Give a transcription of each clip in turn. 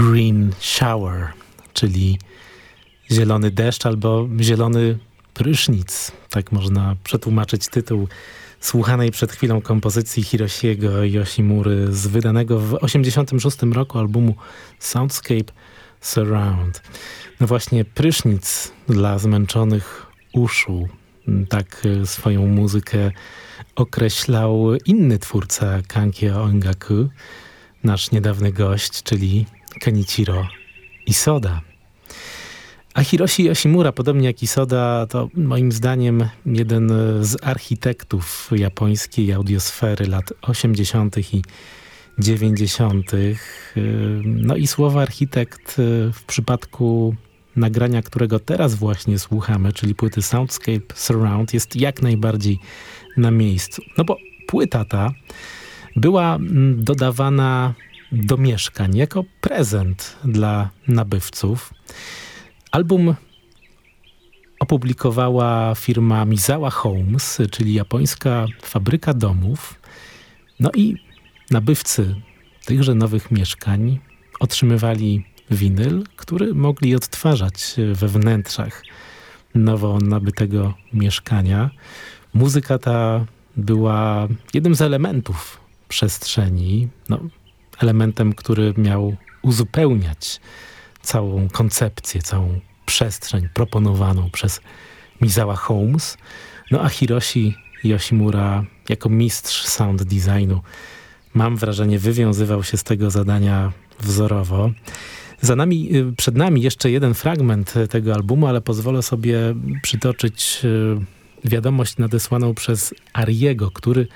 Green Shower, czyli zielony deszcz albo zielony prysznic. Tak można przetłumaczyć tytuł słuchanej przed chwilą kompozycji Hiroshiego Yoshimury z wydanego w 1986 roku albumu Soundscape Surround. No właśnie prysznic dla zmęczonych uszu. Tak swoją muzykę określał inny twórca Kankyo Ongaku, nasz niedawny gość, czyli Kenichiro Isoda. A Hiroshi Yoshimura, podobnie jak Isoda, to moim zdaniem jeden z architektów japońskiej audiosfery lat 80. i 90. No i słowo architekt w przypadku nagrania, którego teraz właśnie słuchamy, czyli płyty Soundscape Surround, jest jak najbardziej na miejscu. No bo płyta ta była mm, dodawana do mieszkań jako prezent dla nabywców. Album opublikowała firma Mizawa Homes, czyli japońska fabryka domów. No i nabywcy tychże nowych mieszkań otrzymywali winyl, który mogli odtwarzać we wnętrzach nowo nabytego mieszkania. Muzyka ta była jednym z elementów przestrzeni, no, elementem, który miał uzupełniać całą koncepcję, całą przestrzeń proponowaną przez Mizawa Holmes. No a Hiroshi Yoshimura jako mistrz sound designu mam wrażenie wywiązywał się z tego zadania wzorowo. Za nami, y, przed nami jeszcze jeden fragment tego albumu, ale pozwolę sobie przytoczyć y, wiadomość nadesłaną przez Ariego, który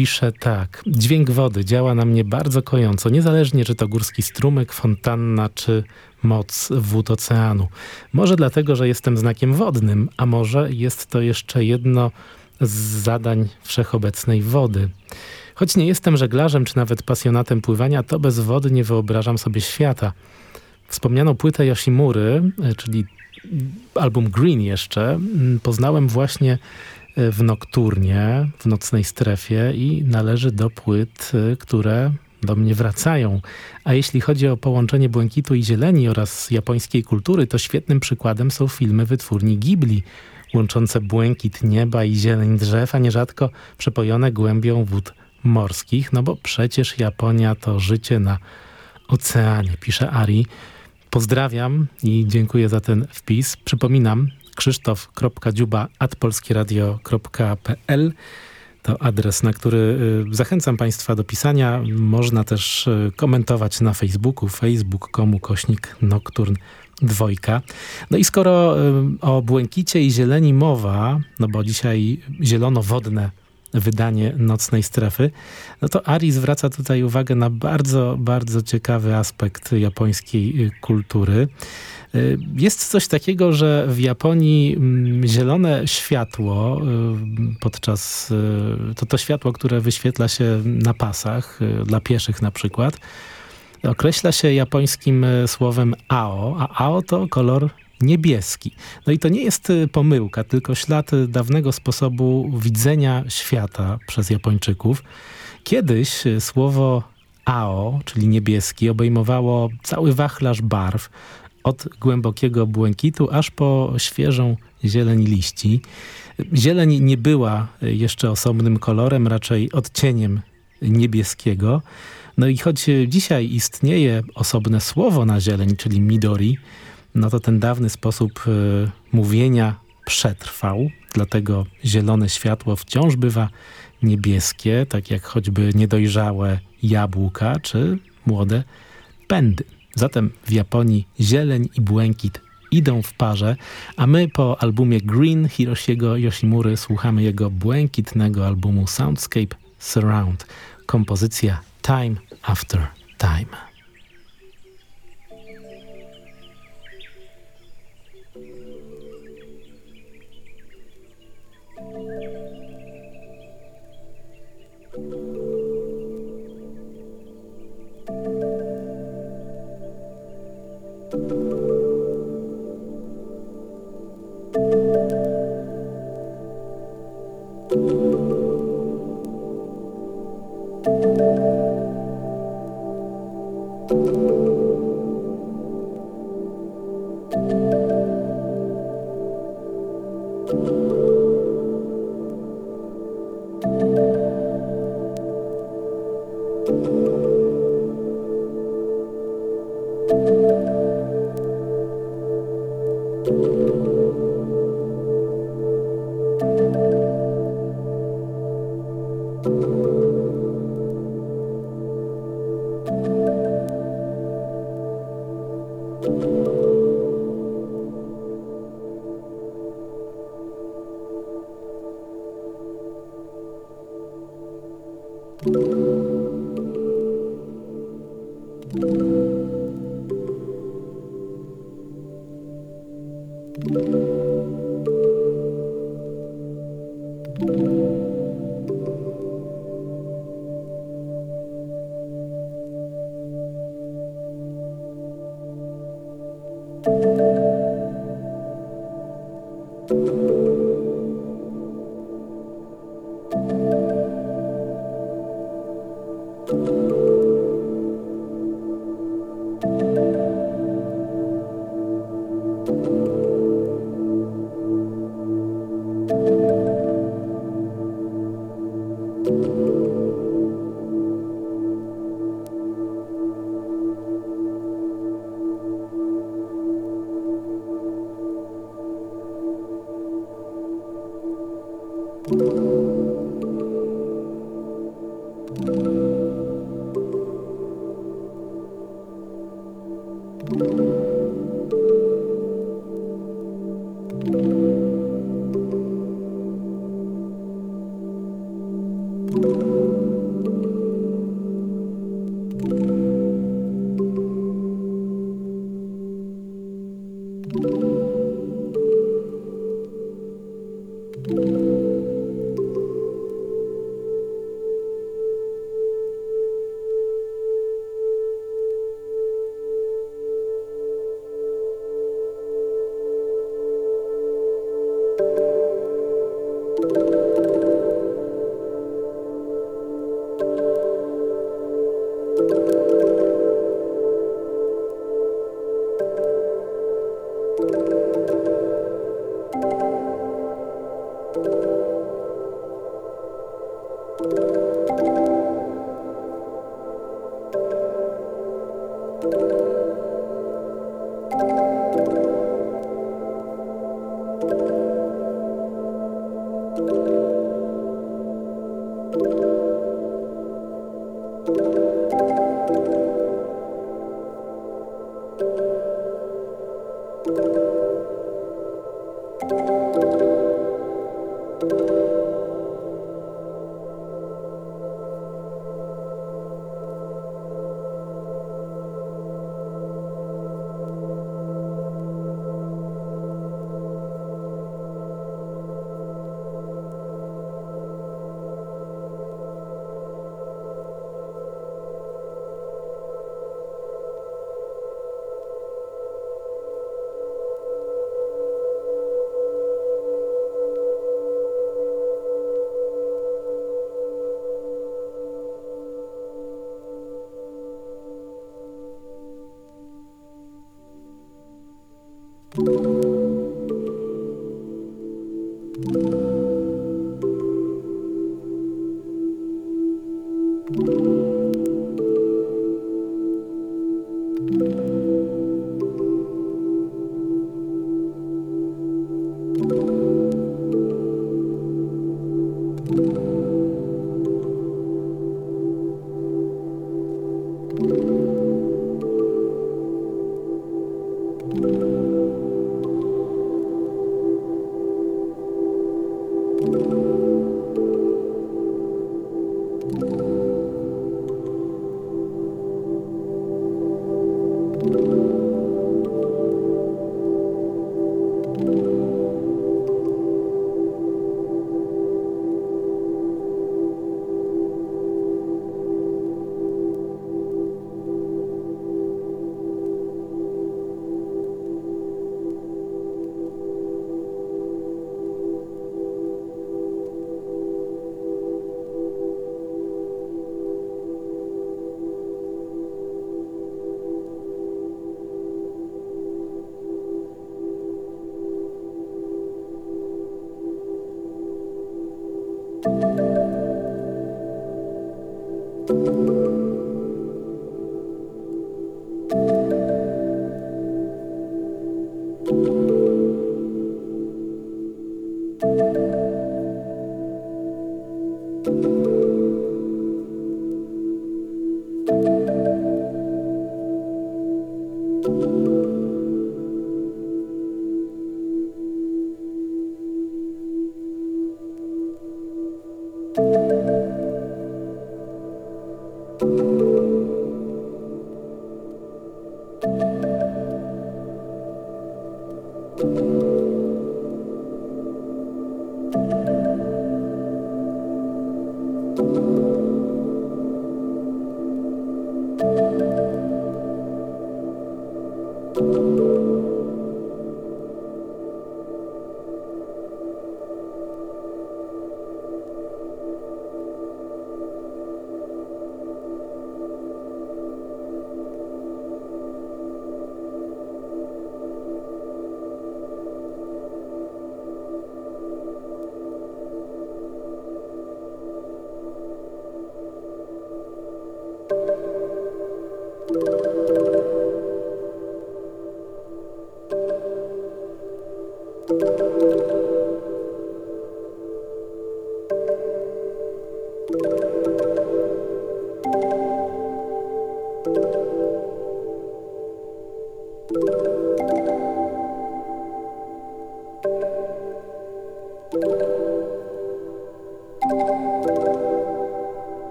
pisze tak. Dźwięk wody działa na mnie bardzo kojąco, niezależnie czy to górski strumyk, fontanna czy moc wód oceanu. Może dlatego, że jestem znakiem wodnym, a może jest to jeszcze jedno z zadań wszechobecnej wody. Choć nie jestem żeglarzem czy nawet pasjonatem pływania, to bez wody nie wyobrażam sobie świata. Wspomnianą płytę Yoshimury, czyli album Green jeszcze, poznałem właśnie w Nokturnie, w Nocnej Strefie i należy do płyt, e, które do mnie wracają. A jeśli chodzi o połączenie błękitu i zieleni oraz japońskiej kultury, to świetnym przykładem są filmy wytwórni Ghibli, łączące błękit nieba i zieleń drzew, a nierzadko przepojone głębią wód morskich, no bo przecież Japonia to życie na oceanie, pisze Ari. Pozdrawiam i dziękuję za ten wpis. Przypominam krzysztof.dziuba.polskieradio.pl to adres, na który y, zachęcam Państwa do pisania. Można też y, komentować na Facebooku, facebook.com kośnik nocturn dwojka. No i skoro y, o błękicie i zieleni mowa, no bo dzisiaj zielono-wodne wydanie Nocnej Strefy, no to Ari zwraca tutaj uwagę na bardzo, bardzo ciekawy aspekt japońskiej kultury. Y, jest coś takiego, że w Japonii mm, zielone światło y, podczas, y, to to światło, które wyświetla się na pasach, dla pieszych na przykład, określa się japońskim słowem AO, a AO to kolor niebieski. No i to nie jest pomyłka, tylko ślad dawnego sposobu widzenia świata przez Japończyków. Kiedyś słowo AO, czyli niebieski, obejmowało cały wachlarz barw, od głębokiego błękitu aż po świeżą zieleń liści. Zieleń nie była jeszcze osobnym kolorem, raczej odcieniem niebieskiego. No i choć dzisiaj istnieje osobne słowo na zieleń, czyli midori, no to ten dawny sposób y, mówienia przetrwał, dlatego zielone światło wciąż bywa niebieskie, tak jak choćby niedojrzałe jabłka czy młode pędy. Zatem w Japonii zieleń i błękit idą w parze, a my po albumie Green Hiroshiego Yoshimury słuchamy jego błękitnego albumu Soundscape Surround. Kompozycja Time After Time.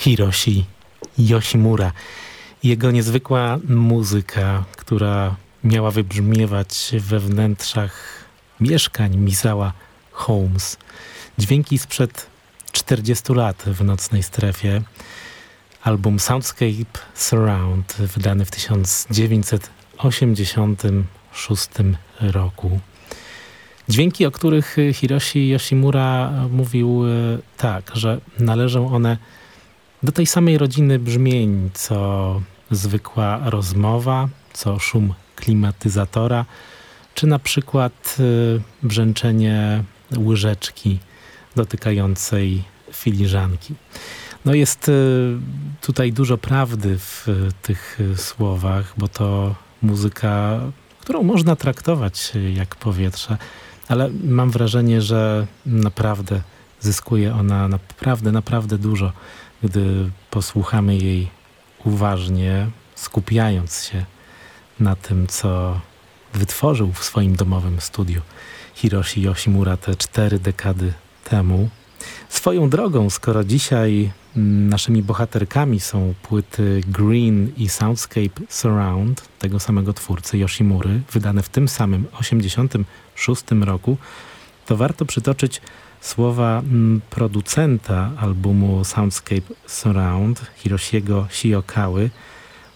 Hiroshi Yoshimura. Jego niezwykła muzyka, która miała wybrzmiewać we wnętrzach mieszkań Misawa Holmes. Dźwięki sprzed 40 lat w nocnej strefie. Album Soundscape Surround, wydany w 1986 roku. Dźwięki, o których Hiroshi Yoshimura mówił e, tak, że należą one do tej samej rodziny brzmień, co zwykła rozmowa, co szum klimatyzatora, czy na przykład y, brzęczenie łyżeczki dotykającej filiżanki. No jest y, tutaj dużo prawdy w tych słowach, bo to muzyka, którą można traktować jak powietrze, ale mam wrażenie, że naprawdę zyskuje ona naprawdę, naprawdę dużo gdy posłuchamy jej uważnie, skupiając się na tym, co wytworzył w swoim domowym studiu Hiroshi Yoshimura te cztery dekady temu. Swoją drogą, skoro dzisiaj mm, naszymi bohaterkami są płyty Green i Soundscape Surround tego samego twórcy Yoshimury, wydane w tym samym 86 roku, to warto przytoczyć słowa mm, producenta albumu Soundscape Surround, Hiroshiego Shiokały,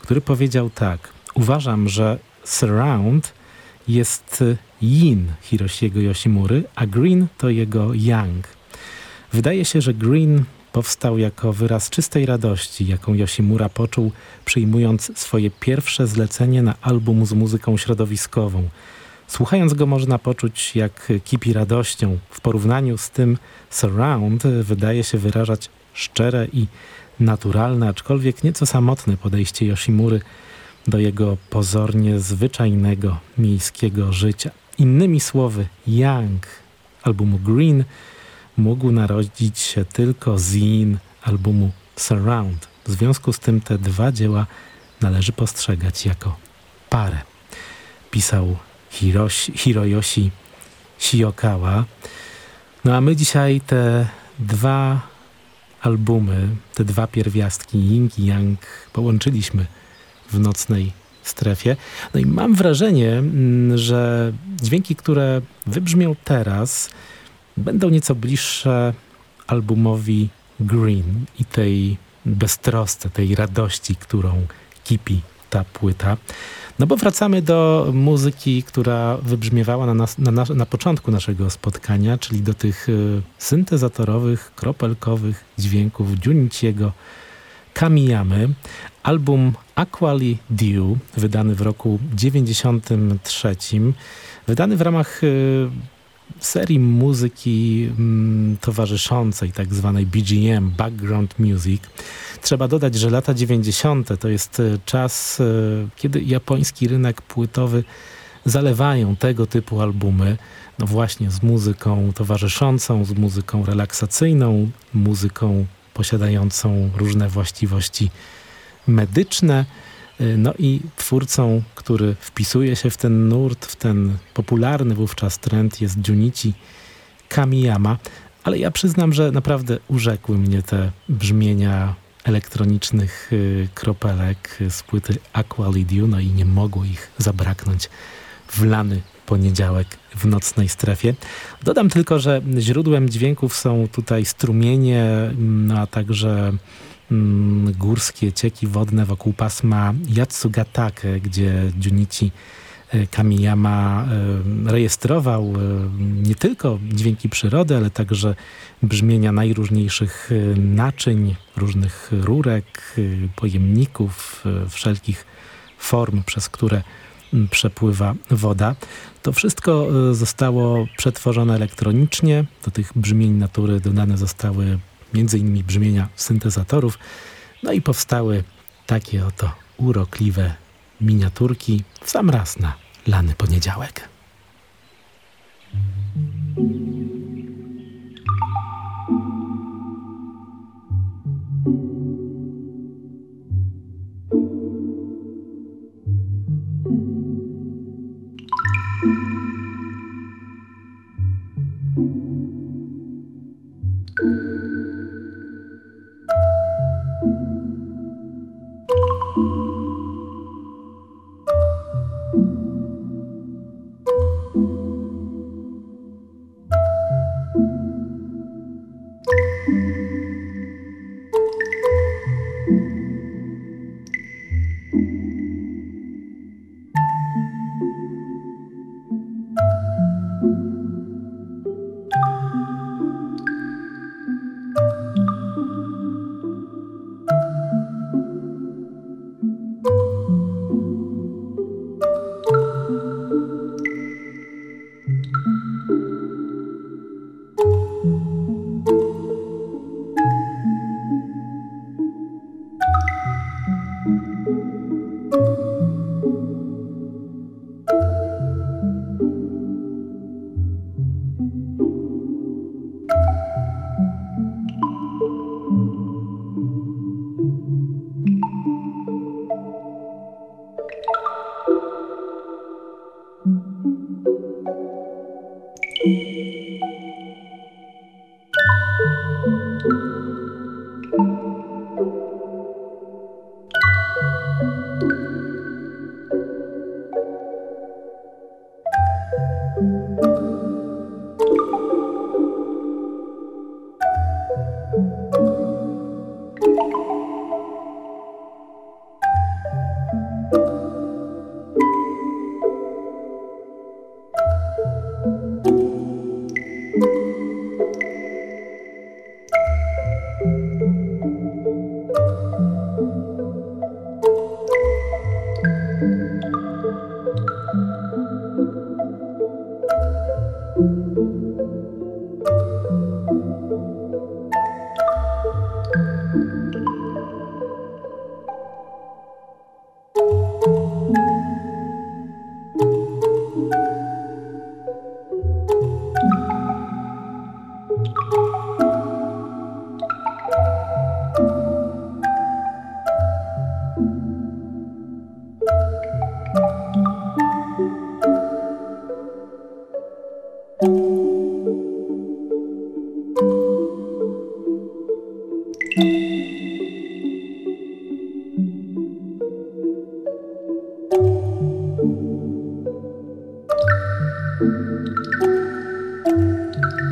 który powiedział tak. Uważam, że Surround jest yin Hiroshiego Yoshimury, a green to jego yang. Wydaje się, że green powstał jako wyraz czystej radości, jaką Yoshimura poczuł przyjmując swoje pierwsze zlecenie na album z muzyką środowiskową. Słuchając go można poczuć, jak kipi radością. W porównaniu z tym Surround wydaje się wyrażać szczere i naturalne, aczkolwiek nieco samotne podejście Yoshimury do jego pozornie zwyczajnego miejskiego życia. Innymi słowy, Young albumu Green mógł narodzić się tylko Zin albumu Surround. W związku z tym te dwa dzieła należy postrzegać jako parę. Pisał Hiroyoshi Shiokawa. No a my dzisiaj te dwa albumy, te dwa pierwiastki Ying i Yang połączyliśmy w nocnej strefie. No i mam wrażenie, mm, że dźwięki, które wybrzmią teraz, będą nieco bliższe albumowi Green i tej beztrosce, tej radości, którą kipi ta płyta. No bo wracamy do muzyki, która wybrzmiewała na, nas, na, na, na początku naszego spotkania, czyli do tych y, syntezatorowych, kropelkowych dźwięków Junichiego Kamiyamy. Album Aquali Dew, wydany w roku 93, wydany w ramach y, serii muzyki mm, towarzyszącej, tak zwanej BGM, Background Music. Trzeba dodać, że lata 90. to jest e, czas, e, kiedy japoński rynek płytowy zalewają tego typu albumy, no właśnie z muzyką towarzyszącą, z muzyką relaksacyjną, muzyką posiadającą różne właściwości medyczne. E, no i twórcą, który wpisuje się w ten nurt, w ten popularny wówczas trend jest Junichi Kamiyama, ale ja przyznam, że naprawdę urzekły mnie te brzmienia elektronicznych y, kropelek z płyty Aqualidiu, no i nie mogło ich zabraknąć w lany poniedziałek w nocnej strefie. Dodam tylko, że źródłem dźwięków są tutaj strumienie, no a także górskie cieki wodne wokół pasma Yatsugatake, gdzie Junichi y, Kamiyama y, rejestrował nie tylko dźwięki przyrody, ale także brzmienia najróżniejszych naczyń, różnych rurek, pojemników, wszelkich form, przez które mm, przepływa woda. To wszystko zostało przetworzone elektronicznie. Do tych brzmień natury dodane zostały m.in. brzmienia syntezatorów. No i powstały takie oto urokliwe miniaturki w sam raz na lany poniedziałek.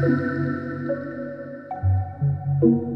thank you.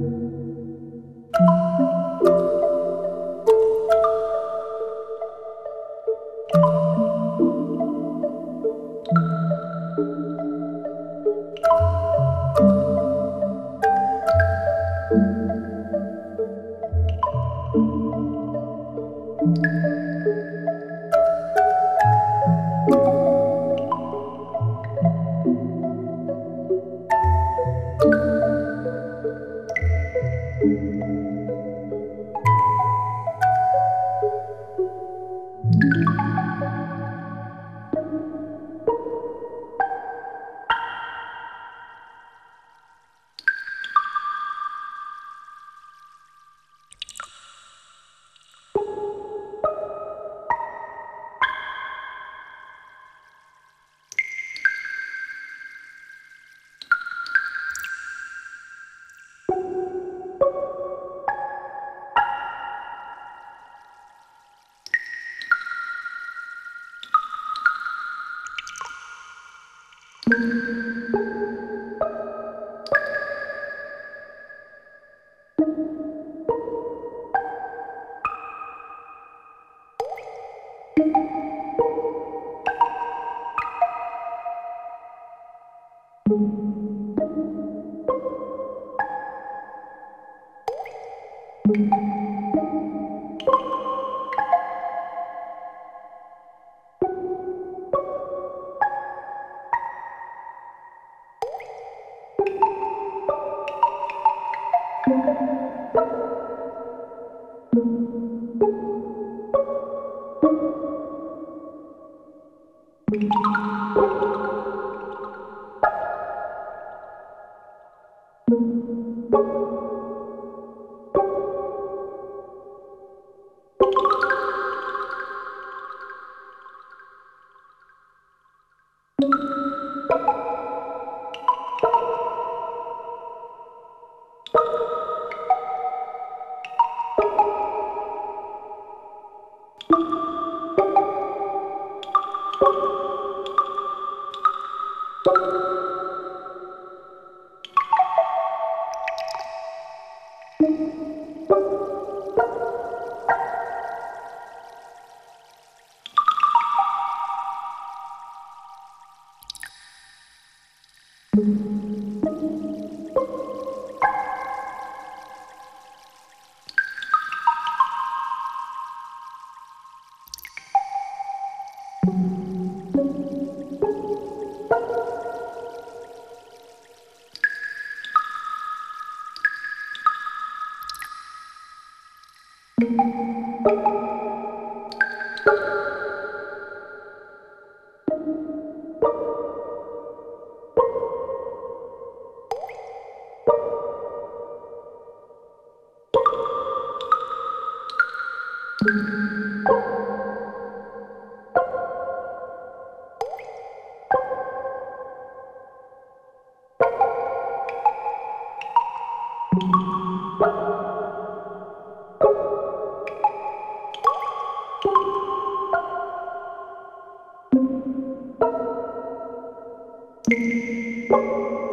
you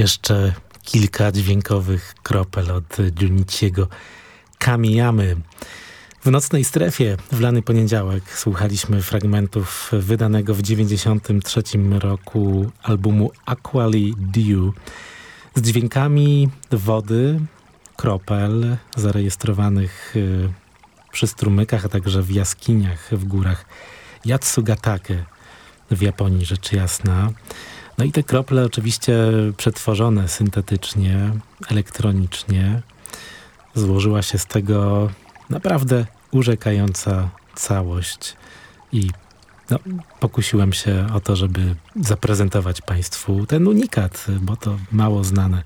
Jeszcze kilka dźwiękowych kropel od Junichiego Kamiyamy. W nocnej strefie w lany poniedziałek słuchaliśmy fragmentów wydanego w 1993 roku albumu Aquali Dew z dźwiękami wody, kropel zarejestrowanych y, przy strumykach, a także w jaskiniach w górach Yatsugatake w Japonii, rzecz jasna. No i te krople oczywiście przetworzone syntetycznie, elektronicznie. Złożyła się z tego naprawdę urzekająca całość i no, pokusiłem się o to, żeby zaprezentować Państwu ten unikat, bo to mało znane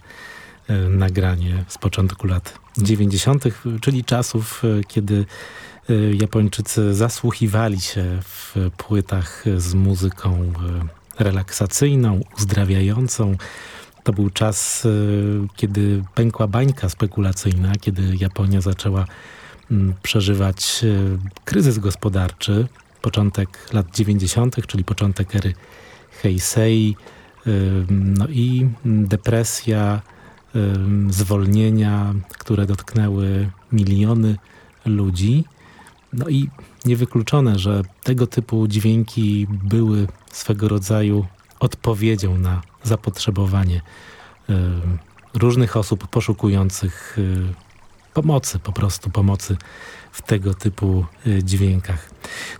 e, nagranie z początku lat 90., czyli czasów, e, kiedy e, Japończycy zasłuchiwali się w płytach z muzyką relaksacyjną, uzdrawiającą. To był czas, kiedy pękła bańka spekulacyjna, kiedy Japonia zaczęła mm, przeżywać kryzys gospodarczy początek lat 90., czyli początek ery Heisei, no i depresja, zwolnienia, które dotknęły miliony ludzi. No i niewykluczone, że tego typu dźwięki były swego rodzaju odpowiedzią na zapotrzebowanie różnych osób poszukujących pomocy, po prostu pomocy w tego typu y, dźwiękach.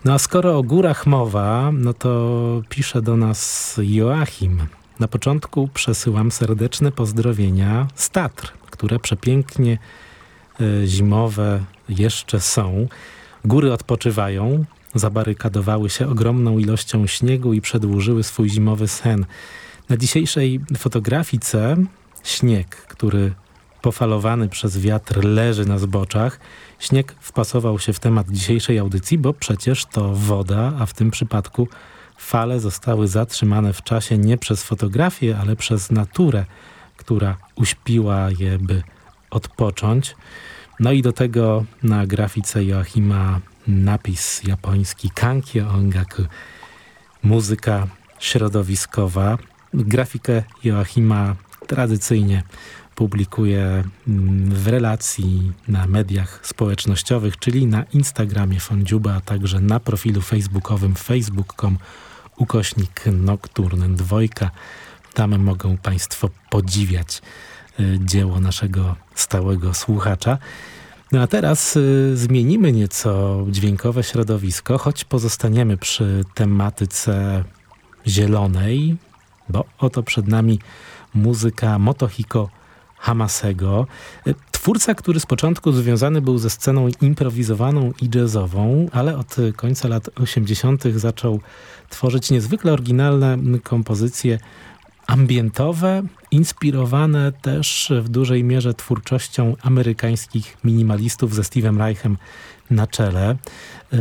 No a skoro o górach mowa, no to pisze do nas Joachim Na początku przesyłam serdeczne pozdrowienia z Tatr, które przepięknie e, zimowe jeszcze są. Góry odpoczywają, zabarykadowały się ogromną ilością śniegu i przedłużyły swój zimowy sen. Na dzisiejszej fotografice śnieg, który pofalowany przez wiatr leży na zboczach. Śnieg wpasował się w temat dzisiejszej audycji, bo przecież to woda, a w tym przypadku fale zostały zatrzymane w czasie nie przez fotografię, ale przez naturę, która uśpiła je, by odpocząć. No i do tego na grafice Joachima napis japoński Kankyo Ongaku, muzyka środowiskowa. Grafikę Joachima tradycyjnie publikuje mm, w relacji na mediach społecznościowych, czyli na Instagramie Fondziuba, a także na profilu facebookowym facebook.com ukośnik nocturny dwojka. Tam mogą Państwo podziwiać dzieło naszego stałego słuchacza. No a teraz y, zmienimy nieco dźwiękowe środowisko, choć pozostaniemy przy tematyce zielonej, bo oto przed nami muzyka Motohiko Hamasego. Twórca, który z początku związany był ze sceną improwizowaną i jazzową, ale od końca lat 80. zaczął tworzyć niezwykle oryginalne kompozycje ambientowe, inspirowane też w dużej mierze twórczością amerykańskich minimalistów ze Steve'em Reichem na czele. Yy,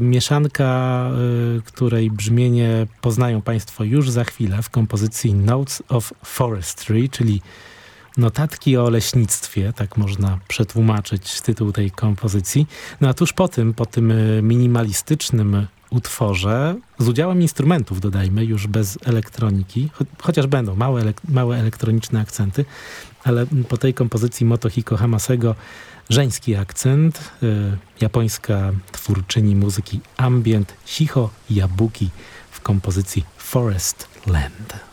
mieszanka, yy, której brzmienie poznają Państwo już za chwilę w kompozycji Notes of Forestry, czyli Notatki o leśnictwie, tak można przetłumaczyć tytuł tej kompozycji. No a tuż po tym, po tym y, minimalistycznym utworze, z udziałem instrumentów dodajmy, już bez elektroniki, cho chociaż będą małe, elek małe elektroniczne akcenty, ale po tej kompozycji Motohiko Hamasego żeński akcent, y, japońska twórczyni muzyki ambient Shiho Yabuki w kompozycji Forest Land.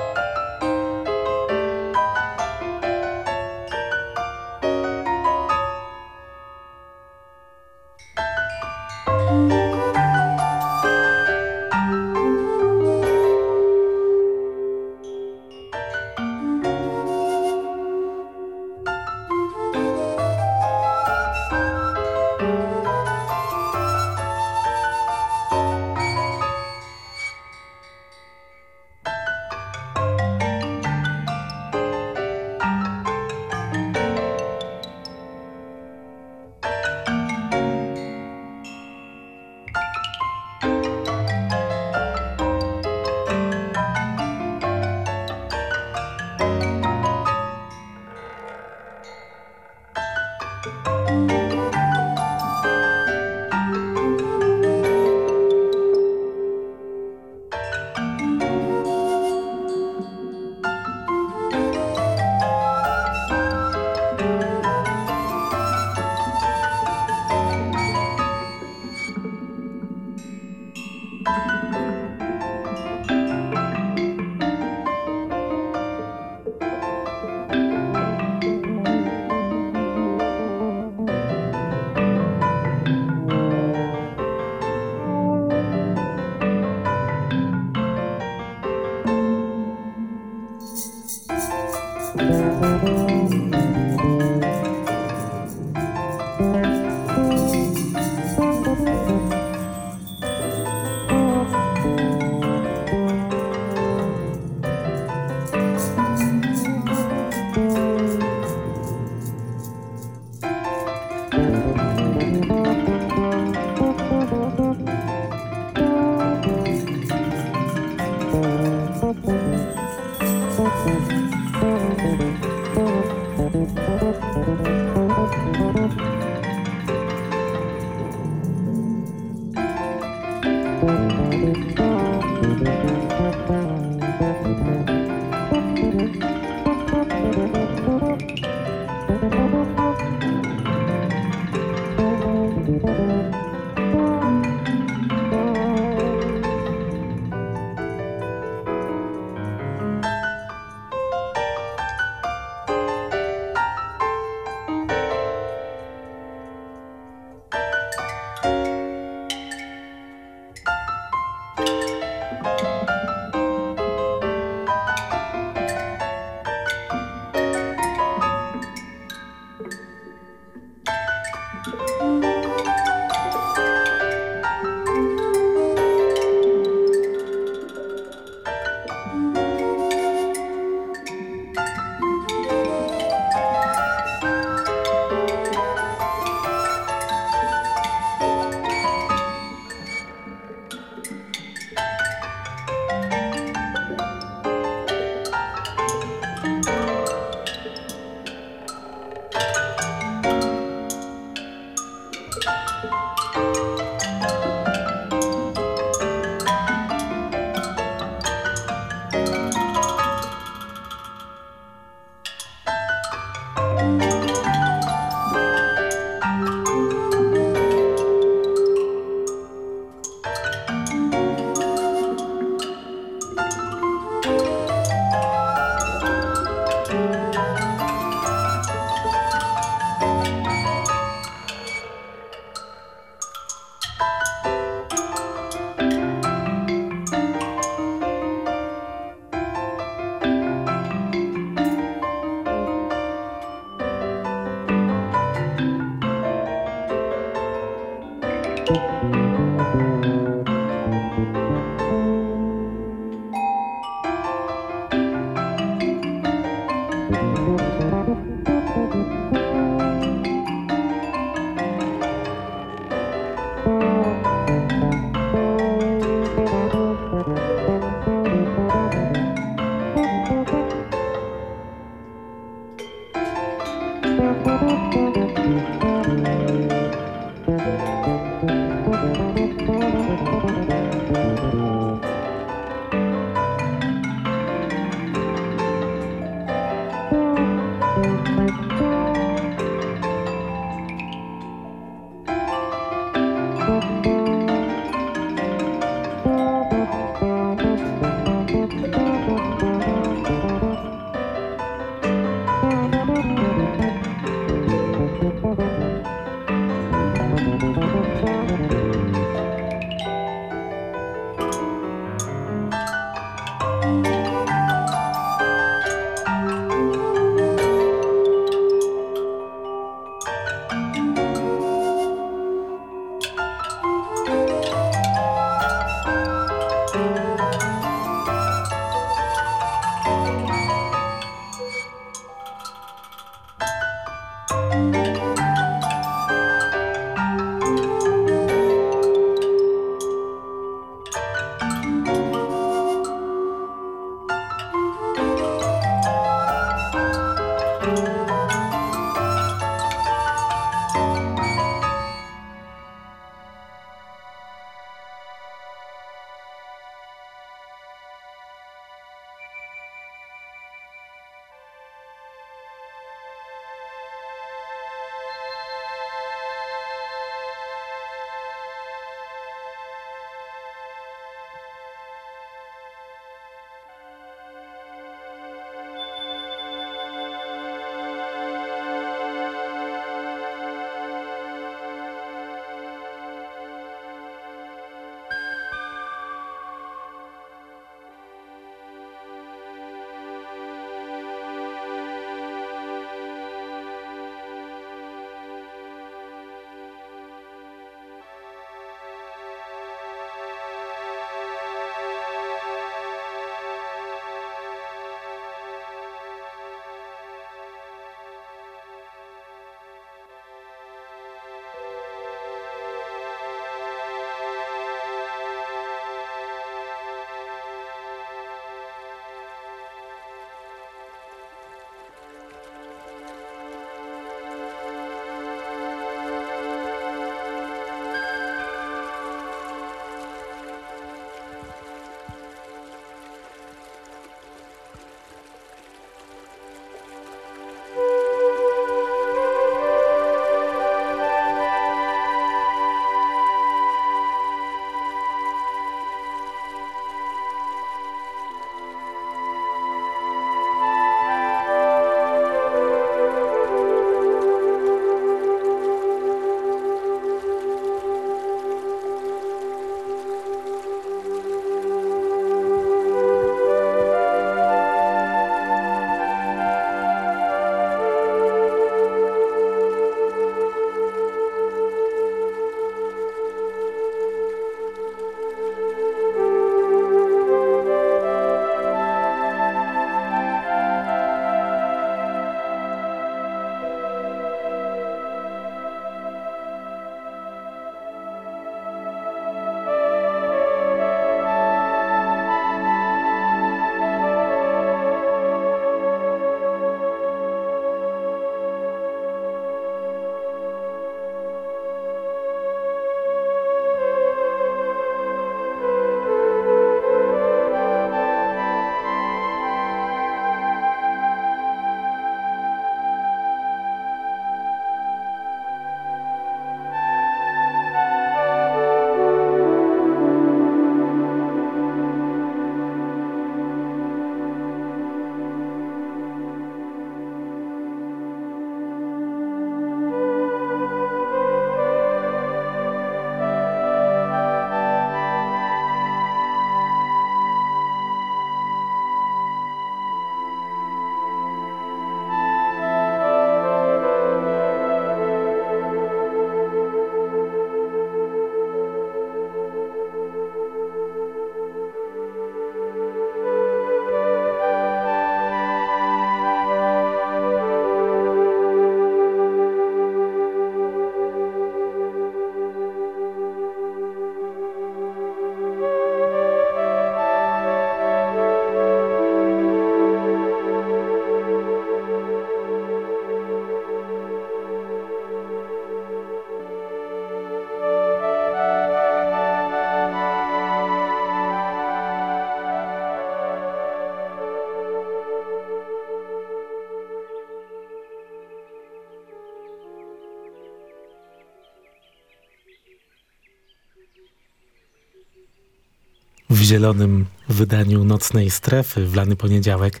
W zielonym wydaniu Nocnej Strefy w lany poniedziałek.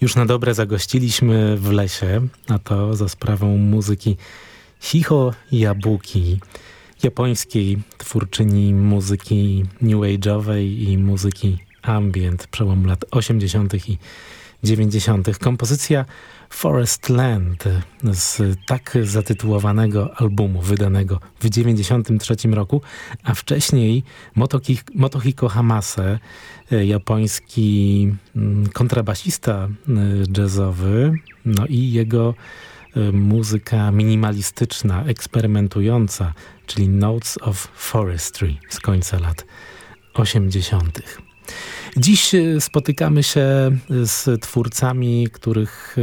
Już na dobre zagościliśmy w lesie, a to za sprawą muzyki Hicho Jabuki, japońskiej twórczyni muzyki new age'owej i muzyki ambient przełomu lat 80. i 90. Kompozycja Forest Land z tak zatytułowanego albumu wydanego w 93 roku, a wcześniej Motohiko Hamase, e, japoński mm, kontrabasista e, jazzowy, no i jego e, muzyka minimalistyczna, eksperymentująca, czyli Notes of Forestry z końca lat 80. Dziś e, spotykamy się e, z twórcami, których e,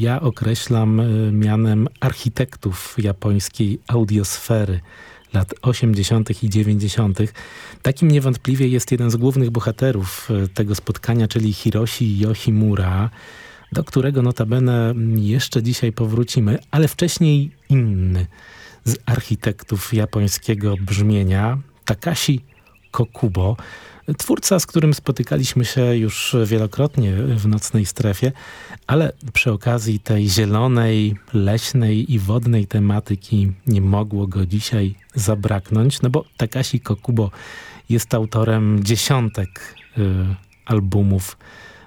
ja określam mianem architektów japońskiej audiosfery lat 80. i 90. Takim niewątpliwie jest jeden z głównych bohaterów tego spotkania, czyli Hiroshi Yoshimura, do którego notabene jeszcze dzisiaj powrócimy, ale wcześniej inny z architektów japońskiego brzmienia, Takashi Kokubo, Twórca, z którym spotykaliśmy się już wielokrotnie w Nocnej Strefie, ale przy okazji tej zielonej, leśnej i wodnej tematyki nie mogło go dzisiaj zabraknąć, no bo Takashi Kokubo jest autorem dziesiątek y, albumów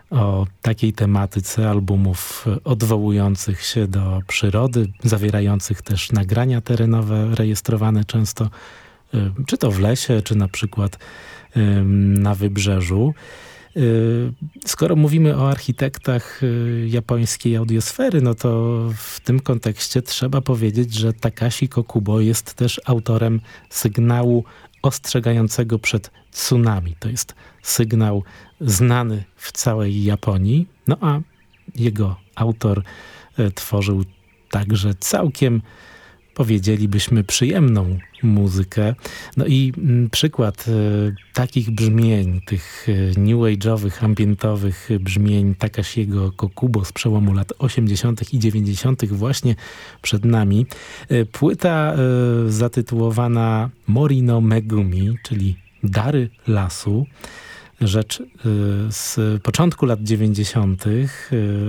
o takiej tematyce, albumów odwołujących się do przyrody, zawierających też nagrania terenowe rejestrowane często czy to w lesie, czy na przykład na wybrzeżu. Skoro mówimy o architektach y, japońskiej audiosfery, no to w tym kontekście trzeba powiedzieć, że Takashi Kokubo jest też autorem sygnału ostrzegającego przed tsunami. To jest sygnał znany w całej Japonii, no a jego autor y, tworzył także całkiem powiedzielibyśmy, przyjemną muzykę. No i mm, przykład e, takich brzmień, tych e, new age'owych, ambientowych brzmień Takashiego Kokubo z przełomu lat 80. i 90. właśnie przed nami. E, płyta zatytułowana Morino Megumi, czyli Dary Lasu, rzecz z początku lat 90.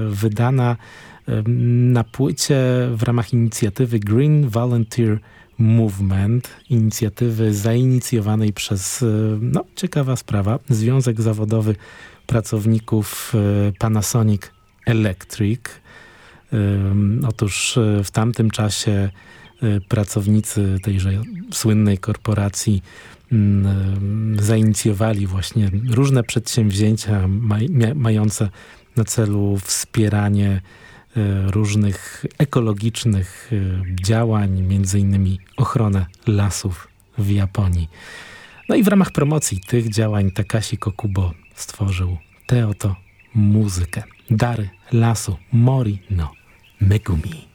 wydana na płycie w ramach inicjatywy Green Volunteer Movement, inicjatywy zainicjowanej przez, no ciekawa sprawa, Związek Zawodowy Pracowników e, Panasonic Electric. Otóż e, w tamtym czasie e, pracownicy tejże słynnej korporacji zainicjowali właśnie różne przedsięwzięcia mające na celu wspieranie E, różnych ekologicznych e, działań, między innymi ochronę lasów w Japonii. No i w ramach promocji tych działań Takashi Kokubo stworzył tę oto muzykę. Dary lasu Mori no Megumi.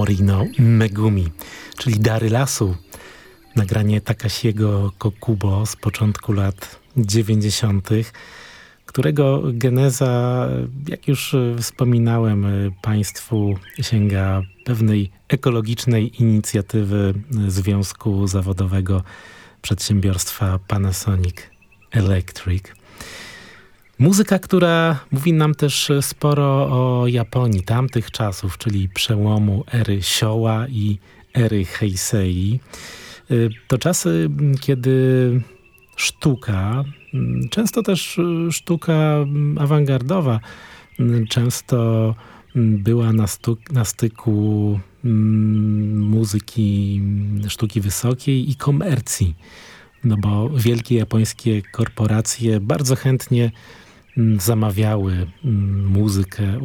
Morino Megumi, czyli Dary Lasu. Nagranie Takasiego Kokubo z początku lat 90., którego geneza, jak już wspominałem Państwu, sięga pewnej ekologicznej inicjatywy Związku Zawodowego Przedsiębiorstwa Panasonic Electric. Muzyka, która mówi nam też sporo o Japonii tamtych czasów, czyli przełomu ery Showa i ery Heisei. To czasy, kiedy sztuka, często też sztuka awangardowa, często była na, na styku muzyki, sztuki wysokiej i komercji. No bo wielkie japońskie korporacje bardzo chętnie zamawiały muzykę